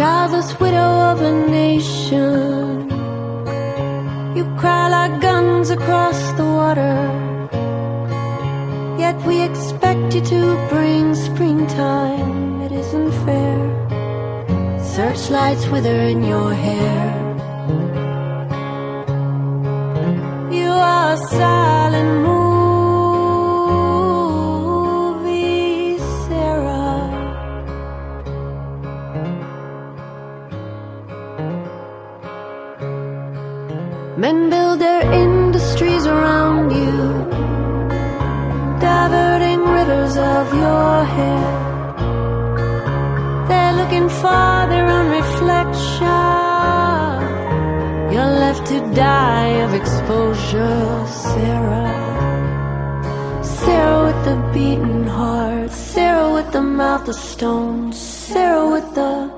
childless widow of a nation. You cry like guns across the water. Yet we expect you to bring springtime. It isn't fair. Searchlights wither in your hair. Are silent movie, Sarah. Men build their industries around you, diverting rivers of your hair. They're looking for exposure, Sarah. Sarah with the beating heart, Sarah with the mouth of stone, Sarah with the.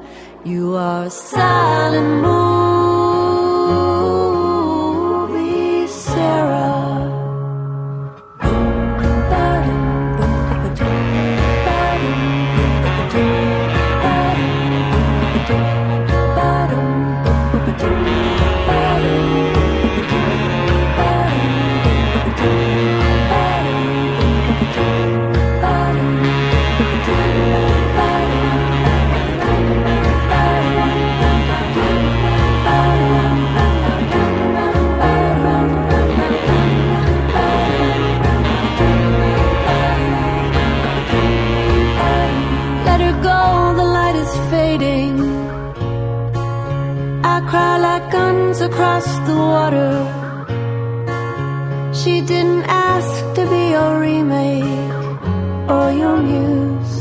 You are a silent movie, is fading. I cry like guns across the water. She didn't ask to be your remake or your muse.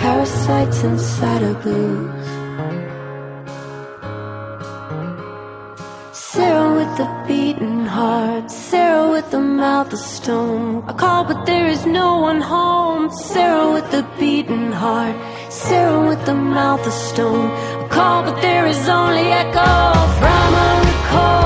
Parasites inside her blues. Sarah with the beating heart, Sarah with the mouth of stone. I call, but there is no one home. Sarah with the beating heart, Sarah with the mouth of stone. I call, but there is only echo from a recording